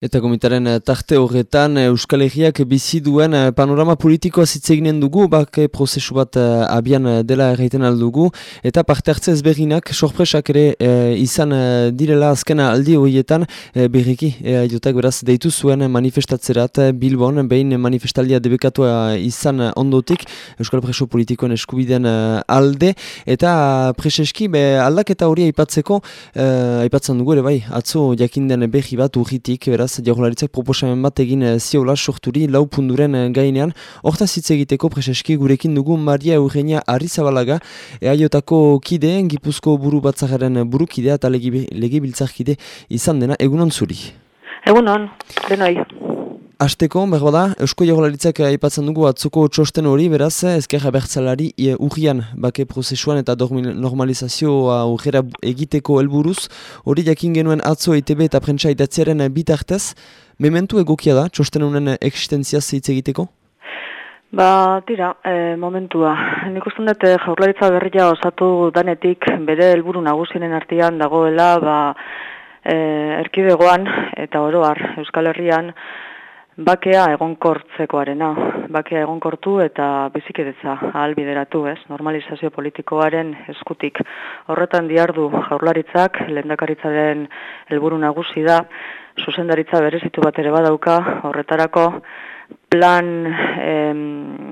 Eta komitaren eh, tarte horretan eh, Euskal Herriak bizi duen eh, panorama politikoa zitzeginen dugu, bak prozesu bat abian dela erraiten aldugu, eta parte hartze ezberginak, sorpresak ere izan direla azkena aldi horietan, e, berriki, e, beraz deitu zuen manifestatzerat Bilbon, behin manifestaldia debekatua izan ondotik, Euskal Preso politikoen eskubiden alde, eta preseski be, aldaketa hori aipatzeko, e, aipatzen dugu ere bai, atzo jakinden berri bat urritik, beraz, beraz, jaurlaritzak proposamen bat egin e, ziola sorturi lau punduren e, gainean. Hortaz hitz egiteko preseski gurekin dugu Maria Eugenia Arrizabalaga, eaiotako kideen, gipuzko buru batzakaren burukidea eta legi, legi biltzakide izan dena, egunon zuri? Egunon, denoi. Azteko, behar da, Eusko Jagolaritzak aipatzen dugu atzoko txosten hori, beraz, ezkerra bertzalari e, urrian bake prozesuan eta normalizazioa urrera egiteko helburuz, hori jakin genuen atzo ETB eta prentsa idatziaren bitartez, mementu egokia da, txosten honen existentzia zeitz egiteko? Ba, tira, e, momentua. Nik uste dut eh, jaurlaritza berria osatu danetik bere helburu nagusinen artean dagoela, ba, e, erkidegoan eta oroar Euskal Herrian, Bakea egonkortzekoarena, bakea egonkortu eta bizikidetza ahalbideratu, ez? Normalizazio politikoaren eskutik. Horretan diardu jaurlaritzak, lehendakaritzaren helburu nagusi da, zuzendaritza berezitu bat ere badauka, horretarako plan em,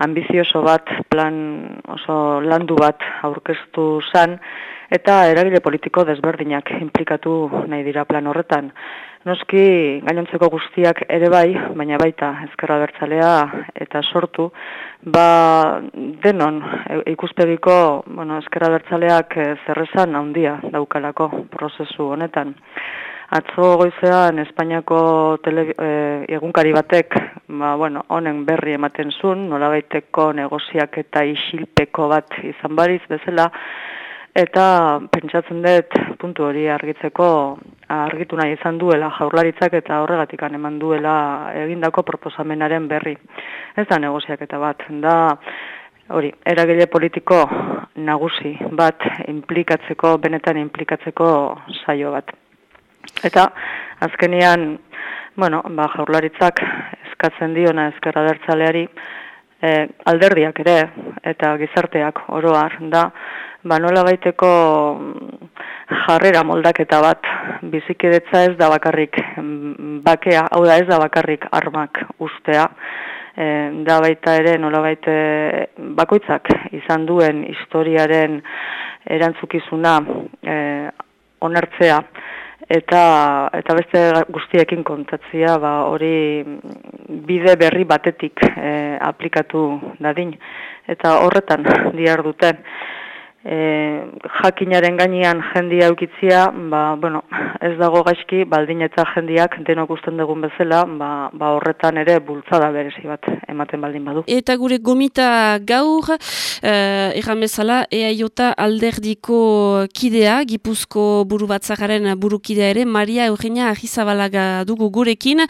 ambizioso bat, plan oso landu bat aurkeztu zan, eta eragile politiko desberdinak implikatu nahi dira plan horretan. Noski gainontzeko guztiak ere bai, baina baita ezkerra bertzalea eta sortu, ba denon e, ikuspegiko bueno, ezkerra bertzaleak e, zerrezan handia daukalako prozesu honetan. Atzo goizean Espainiako tele, e, egunkari batek, ba, bueno, honen berri ematen zuen, nolabaiteko negoziak eta isilpeko bat izan bariz bezala, Eta pentsatzen dut puntu hori argitzeko argitu nahi izan duela jaurlaritzak eta horregatik eman duela egindako proposamenaren berri. Ez da negoziak eta bat, da hori, eragile politiko nagusi bat implikatzeko, benetan implikatzeko saio bat. Eta azkenian, bueno, ba, jaurlaritzak eskatzen diona ezkerra dertzaleari, eh, alderdiak ere eta gizarteak oroar da, ba nola baiteko mm, jarrera moldaketa bat bizikidetza ez da bakarrik mm, bakea, hau da ez da bakarrik armak ustea, e, da baita ere nola baite bakoitzak izan duen historiaren erantzukizuna e, onartzea, eta eta beste guztiekin kontatzea ba hori bide berri batetik e, aplikatu dadin. Eta horretan diar duten e, jakinaren gainean jendia eukitzia, ba, bueno, ez dago gaizki, baldin eta jendiak denok usten dugun bezala, ba, ba horretan ere bultzada berezi bat ematen baldin badu. Eta gure gomita gaur, eh, erramezala, eaiota alderdiko kidea, gipuzko buru batzakaren burukidea ere, Maria Eugenia Agizabalaga dugu gurekin,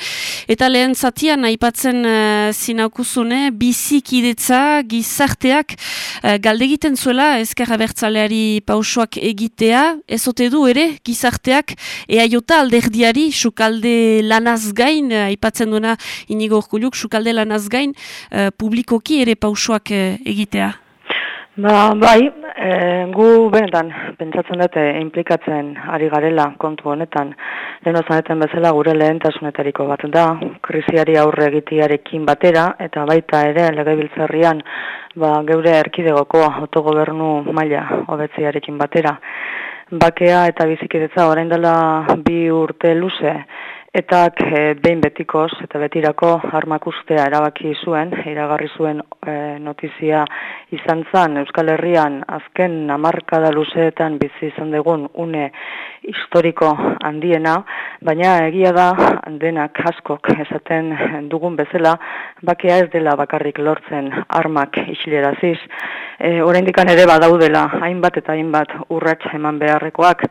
eta lehen zatian, aipatzen uh, zinaukuzune, bizikidetza, gizarteak, uh, galdegiten zuela, ezkerra abertzaleari pausoak egitea, ezote du ere, gizarteak, eaiota alderdiari, sukalde lanaz gain, aipatzen duena inigo orkuluk, sukalde lanaz gain, uh, publikoki ere pausoak uh, egitea. Ba, bai, e, gu benetan, pentsatzen dute, implikatzen ari garela kontu honetan, leheno zaneten bezala gure lehentasunetariko bat da, krisiari aurre egitiarekin batera, eta baita ere, legebiltzarrian, ba, geure erkidegoko autogobernu maila hobetziarekin batera. Bakea eta bizikidetza orain dela bi urte luze, Eta e, behin betikoz eta betirako armak ustea erabaki zuen, iragarri zuen e, notizia izan zen Euskal Herrian azken namarkada luzeetan bizi izan dugun une historiko handiena, baina egia da denak askok esaten dugun bezala, bakia ez dela bakarrik lortzen armak isileraziz. E, Horein ere badaudela hainbat eta hainbat urrats eman beharrekoak,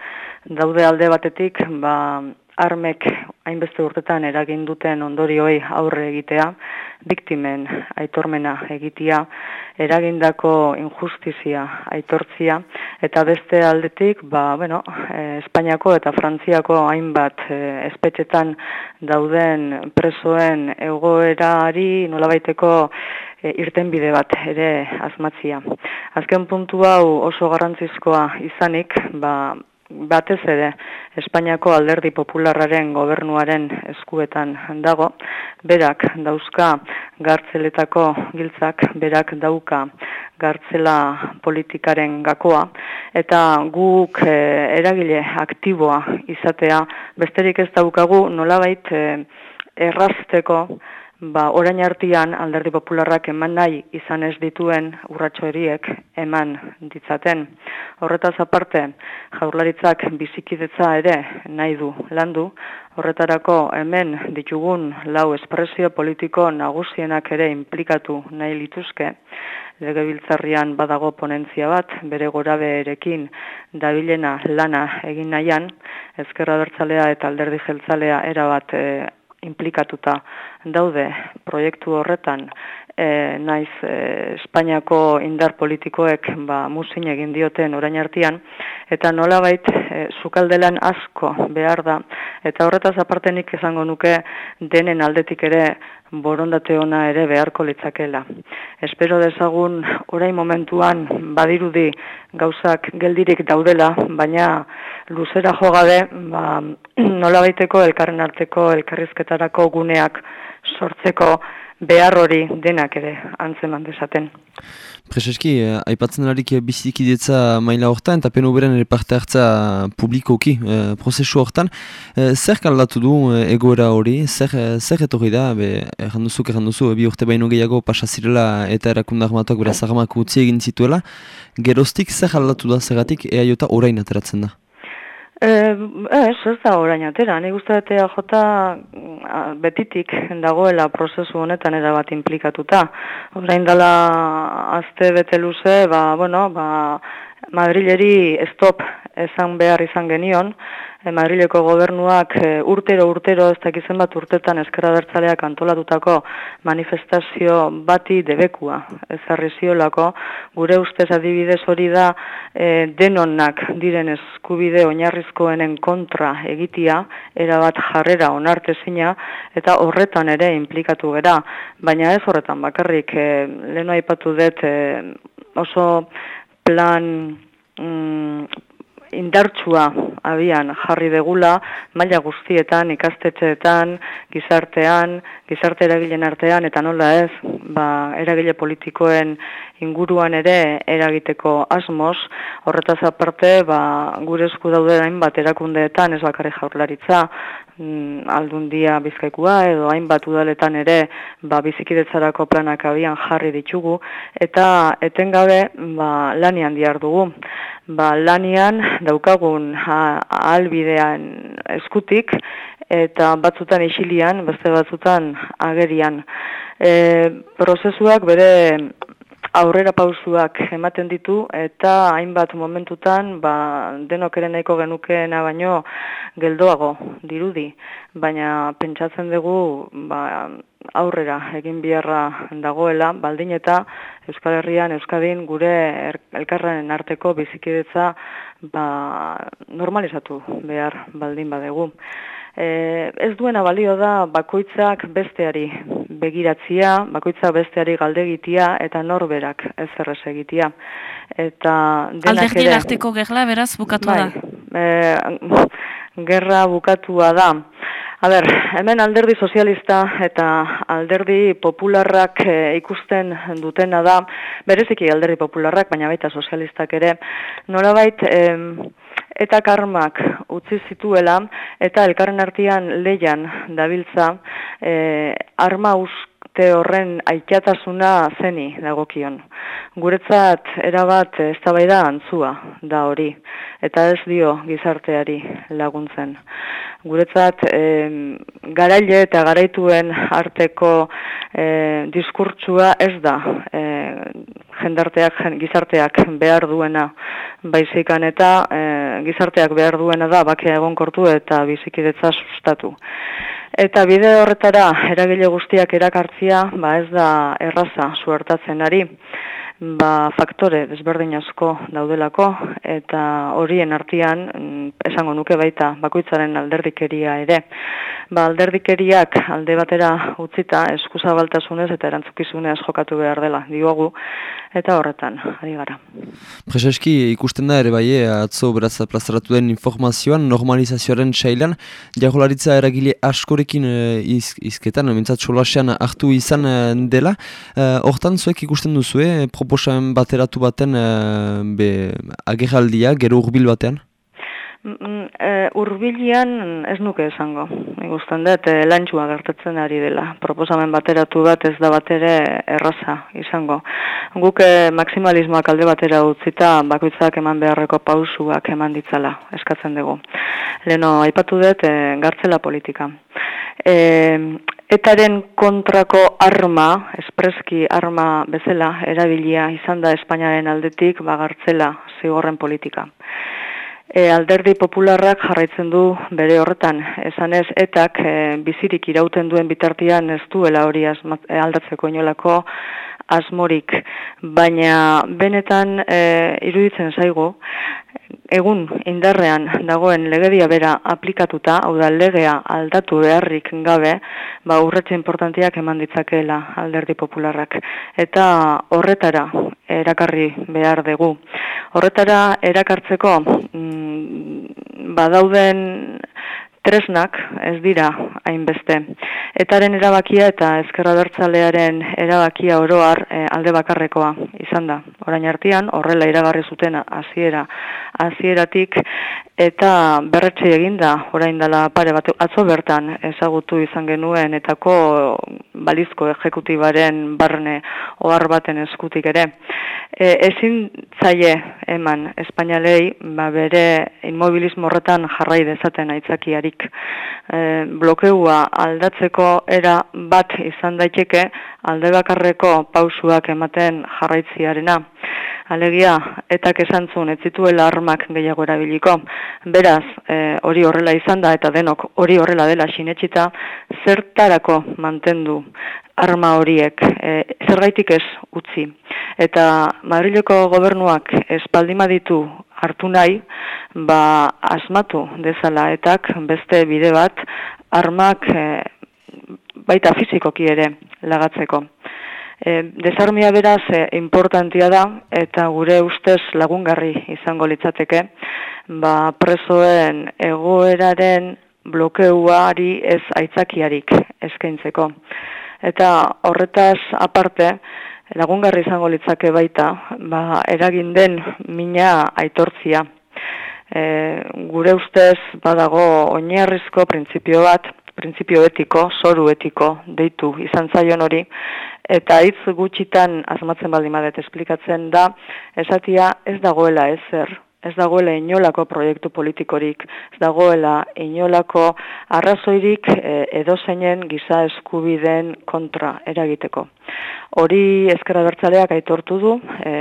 daude alde batetik, ba, armek hainbeste urtetan eragin duten ondorioi aurre egitea, biktimen aitormena egitea, eragindako injustizia aitortzia, eta beste aldetik, ba, bueno, eh, Espainiako eta Frantziako hainbat eh, espetxetan dauden presoen egoerari nolabaiteko e, irtenbide bat ere asmatzia. Azken puntu hau oso garrantzizkoa izanik, ba, batez ere Espainiako alderdi popularraren gobernuaren eskuetan dago, berak dauzka gartzeletako giltzak, berak dauka gartzela politikaren gakoa, eta guk e, eragile aktiboa izatea, besterik ez daukagu nolabait e, errazteko, ba, orain artian alderdi popularrak eman nahi izan ez dituen urratxo eriek eman ditzaten. Horretaz aparte, jaurlaritzak bizikidetza ere nahi du landu, horretarako hemen ditugun lau espresio politiko nagusienak ere implikatu nahi lituzke, legebiltzarrian badago ponentzia bat, bere gorabe erekin dabilena lana egin nahian, ezkerra bertzalea eta alderdi jeltzalea erabat e, implikatuta daude proiektu horretan. E, naiz e, Espainiako indar politikoek ba, musin egin dioten orain artean eta nolabait e, sukaldelan asko behar da. Eta horretaz apartenik izango nuke denen aldetik ere borondate ona ere beharko litzakela. Espero dezagun orain momentuan badirudi gauzak geldirik daudela, baina luzera jogabe ba, nola baiteko elkarren arteko elkarrizketarako guneak sortzeko behar hori denak ere antzeman desaten. Prezeski, eh, aipatzen harik bizikidetza maila hortan, eta penu beren ere parte hartza publikoki eh, prozesu hortan. Eh, zer kaldatu du eh, egoera hori, zer, eh, zer etorri da, erranduzuk, erranduzu, bi urte baino gehiago pasazirela eta erakundak matuak bera zagamak utzi egin zituela. Geroztik zer kaldatu da zergatik ea jota orain ateratzen da? Eh, ez, ez da orain atera. Nik uste jota betitik dagoela prozesu honetan erabat implikatuta. Orain dela azte bete luze, ba, bueno, ba, Madrileri stop esan behar izan genion, e, Madrileko gobernuak e, urtero urtero ez dakizen bat urtetan eskerra bertzaleak antolatutako manifestazio bati debekua ezarri ziolako, gure ustez adibidez hori da e, denonak diren eskubide oinarrizkoenen kontra egitia, erabat jarrera onartezina eta horretan ere implikatu gera, baina ez horretan bakarrik, e, lehenu aipatu dut e, oso plan mm, indartsua abian jarri degula, maila guztietan, ikastetxeetan, gizartean, gizarte eragilen artean, eta nola ez, ba, eragile politikoen inguruan ere eragiteko asmoz, horretaz aparte, ba, gure esku daude hainbat erakundeetan, ez bakarri jaurlaritza, aldundia bizkaikua, edo hainbat udaletan ere, ba, bizikidetzarako planak abian jarri ditugu, eta etengabe, ba, lanian diar dugu. Ba, lanian daukagun albidean eskutik, eta batzutan isilian, beste batzutan agerian. E, prozesuak bere aurrera pausuak ematen ditu eta hainbat momentutan ba, denok ere nahiko genukeena baino geldoago dirudi. Baina pentsatzen dugu ba, aurrera egin biharra dagoela, baldin eta Euskal Herrian, Euskadin gure er, elkarren arteko bizikidetza ba, normalizatu behar baldin badegu. E, ez duena balio da bakoitzak besteari begiratzia, bakoitzak besteari galdegitia eta norberak ez errez egitia. Eta denak ere... arteko gerla beraz bukatu bai, da? E, gerra bukatua da. A ber, hemen alderdi sozialista eta alderdi popularrak e, ikusten dutena da, bereziki alderdi popularrak, baina baita sozialistak ere, norabait... E, eta karmak utzi zituela eta elkarren artean leian dabiltza e, arma uste horren aitatasuna zeni dagokion. Guretzat erabat eztabaida antzua da hori eta ez dio gizarteari laguntzen. Guretzat garaile eta garaituen arteko e, diskurtsua ez da e, jendarteak, gizarteak behar duena baizikan eta e, gizarteak behar duena da bakia egonkortu eta bizikidetza sustatu. Eta bide horretara eragile guztiak erakartzia ba ez da erraza suertatzen ari ba, faktore desberdin asko daudelako eta horien artean mm, esango nuke baita bakoitzaren alderdikeria ere. Ba, alderdikeriak alde batera utzita eskuzabaltasunez eta erantzukizunez jokatu behar dela diogu eta horretan, ari gara. Prezeski ikusten da ere bai, atzo beraz plazaratu den informazioan, normalizazioaren sailan, jagolaritza eragile askorekin uh, iz, izketan, mintzat solasean hartu izan uh, dela. Hortan zuek ikusten duzu, eh, proposamen bateratu baten uh, be, agerraldia, gero urbil batean? Mm, e, urbilian ez nuke esango. Igusten dut, e, lantxua gertatzen ari dela. Proposamen bateratu bat ez da batere erraza izango. Guk e, maksimalismoak alde batera utzita bakoitzak eman beharreko pausuak eman ditzala eskatzen dugu. Leno, aipatu dut, e, gartzela politika. E, etaren kontrako arma, espreski arma bezala, erabilia izan da Espainiaren aldetik bagartzela zigorren politika. E, alderdi popularrak jarraitzen du bere horretan, esanez etak e, bizirik irauten duen bitartian ez duela hori e, aldatzeko inolako asmorik, baina benetan e, iruditzen zaigu, egun indarrean dagoen legedia bera aplikatuta, hau da legea aldatu beharrik gabe, ba urretxe importantiak eman ditzakeela alderdi popularrak. Eta horretara erakarri behar dugu. Horretara erakartzeko mm, badauden tresnak ez dira hainbeste. Etaren erabakia eta ezkerra bertzalearen erabakia oroar e, alde bakarrekoa izan da. Orain artean horrela iragarri zuten hasiera hasieratik eta berretxe eginda orain dela pare bat atzo bertan ezagutu izan genuen etako balizko ejekutibaren barne ohar baten eskutik ere. E, ezin zaie eman Espainalei ba bere inmobilismo horretan jarrai dezaten aitzakiarik e, blokeua aldatzeko era bat izan daiteke alde bakarreko pausuak ematen jarraitziarena. Alegia, etak esantzun ez zituela armak gehiago erabiliko. Beraz, e, hori horrela izan da eta denok hori horrela dela sinetxita, zertarako mantendu arma horiek, e, zergaitik ez utzi. Eta Madrileko gobernuak espaldima ditu hartu nahi, ba asmatu dezala etak beste bide bat armak e, baita fizikoki ere lagatzeko. E, desarmia beraz e, importantia da eta gure ustez lagungarri izango litzateke, ba presoen egoeraren blokeuari ez aitzakiarik eskaintzeko. Eta horretaz aparte, lagungarri izango litzake baita, ba, eragin den mina aitortzia. E, gure ustez badago oinarrizko printzipio bat, printzipio etiko, zoru etiko deitu izan zaion hori, eta hitz gutxitan asmatzen baldin badet esplikatzen da, esatia ez dagoela ezer ez dagoela inolako proiektu politikorik, ez dagoela inolako arrazoirik e, edozeinen giza eskubideen kontra eragiteko. Hori ezkera bertzaleak aitortu du, e,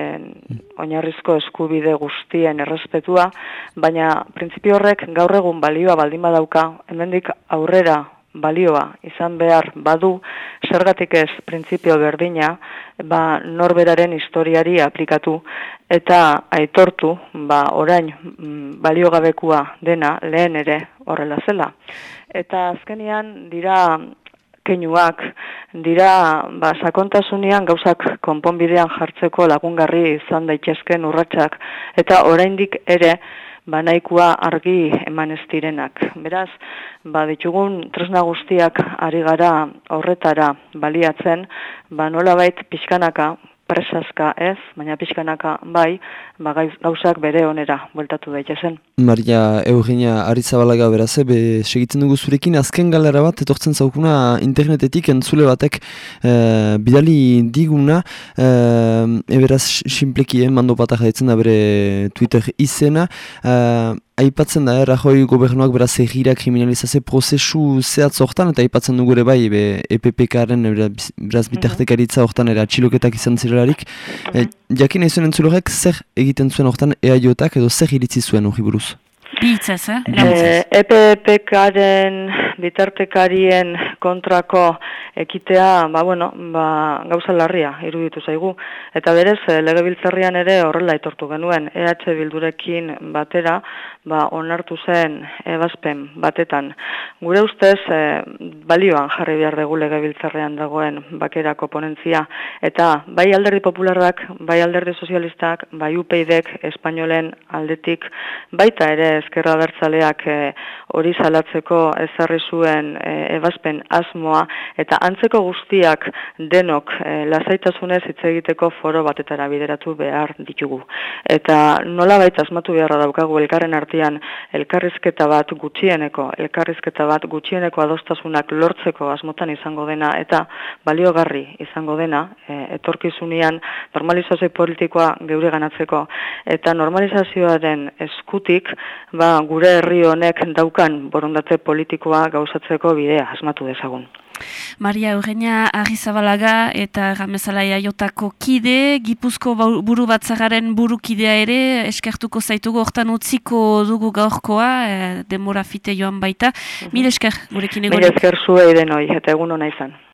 oinarrizko eskubide guztien errespetua, baina printzipio horrek gaur egun balioa baldin badauka, hemendik aurrera balioa izan behar badu, zergatik ez printzipio berdina, ba, norberaren historiari aplikatu eta aitortu ba, orain mm, baliogabekua dena lehen ere horrela zela. Eta azkenian dira keinuak, dira ba, sakontasunean gauzak konponbidean jartzeko lagungarri izan daitezken urratsak eta oraindik ere banaikua argi eman ez direnak. Beraz, ba, ditugun tresna guztiak ari gara horretara baliatzen, ba, nola bait pixkanaka presazka ez, baina pixkanaka bai, ba, gauzak bere onera bueltatu daitezen. Maria Eugenia Arizabalaga beraz, be, segitzen dugu zurekin, azken galera bat, etortzen zaukuna internetetik entzule batek e, bidali diguna, e, eberaz simpleki, eh, mando batak da bere Twitter izena, e, aipatzen da, errajoi gobernuak beraz egira kriminalizazio prozesu zehatz hortan, eta aipatzen dugu ere bai, be, EPPK-aren beraz mhm. bitartekaritza hortan ere atxiloketak izan zirelarik. Mm -hmm. e, jakin nahi zuen entzulorek, zer egiten zuen hortan EAJak edo zer iritzi zuen hori buruz? Bitzaz, eh? E, EPPK-aren bitartekarien kontrako ekitea, ba, bueno, ba, gauza larria iruditu zaigu. Eta berez, eh, legebiltzarrian ere horrela etortu genuen, EH Bildurekin batera, ba, onartu zen ebazpen batetan. Gure ustez, e, balioan jarri behar dugu legebiltzarrean dagoen bakerako ponentzia. Eta bai alderdi popularrak, bai alderdi sozialistak, bai upeidek, espainolen aldetik, baita ere ezkerra bertzaleak eh, hori salatzeko ezarri zuen e, ebazpen asmoa, eta antzeko guztiak denok e, lasaitasunez hitz egiteko foro batetara bideratu behar ditugu. Eta nola baita asmatu beharra daukagu elkarren artean elkarrizketa bat gutxieneko, elkarrizketa bat gutxieneko adostasunak lortzeko asmotan izango dena, eta baliogarri izango dena, etorkizunean normalizazio politikoa geure ganatzeko, eta normalizazioaren eskutik, ba, gure herri honek daukan borondate politikoa gauzatzeko bidea asmatu dezagun. Maria Eugenia Arrizabalaga eta Ramezalaia Jotako kide, Gipuzko buru batzagaren buru kidea ere, eskertuko zaitugu, hortan utziko dugu gaurkoa, e, demora fite joan baita. Mm -hmm. Mil esker, gurekin egon. Mil esker zue denoi, eta egun hona izan.